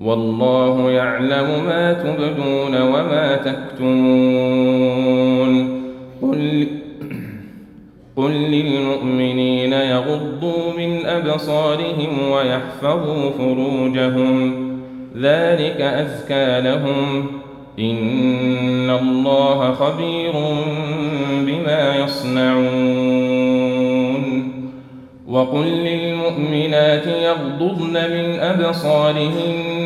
والله يعلم ما تبدون وما تكتمون. قل قل للمؤمنين يغضوا من أبصارهم ويحفظوا فروجهم. ذلك أزكى لهم. إن الله خبير بما يصنعون. وقل للمؤمنات يغضضن من أبصارهن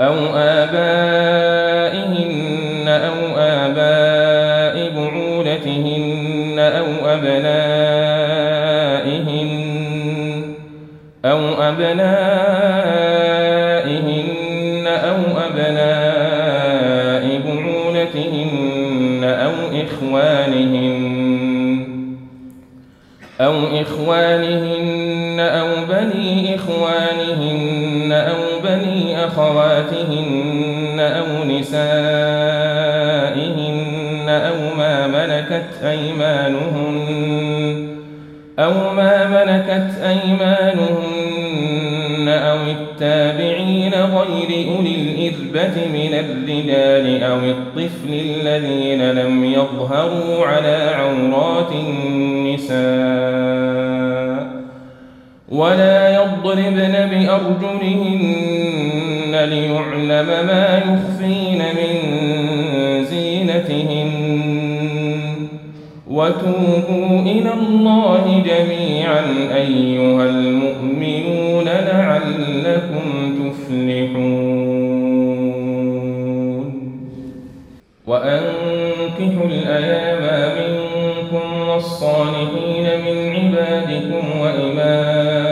أو آبائهن أو آباء بعولتهن أو أبنائهن أو أبنائهن أو أبناء بعولتهن أو إخوانهن أو إخوانهن أو بني إخوانهن أو بني أخواتهن أو نسائهن أو ما ملكت أيمانهن أو ما ملكت أيمانهن أو التابعين غير أولي الإذبة من الرجال أو الطفل الذين لم يظهروا على عورات النساء ولا يضربن بأرجلهن ليعلم ما يخفين من زينتهن. وتوبوا إلى الله جميعا أيها المؤمنون لعلكم تفلحون. وأنكحوا الأيام منكم والصالحين من عبادكم وإمائكم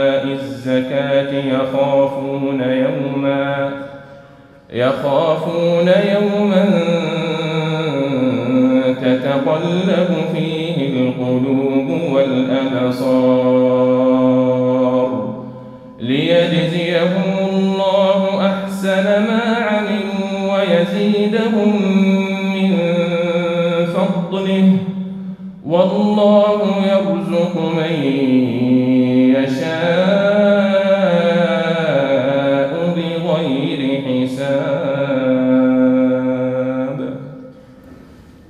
الزكاة يخافون يوما يخافون يوما تتقلب فيه القلوب والأبصار ليجزيهم الله أحسن ما عملوا ويزيدهم من فضله والله يرزق من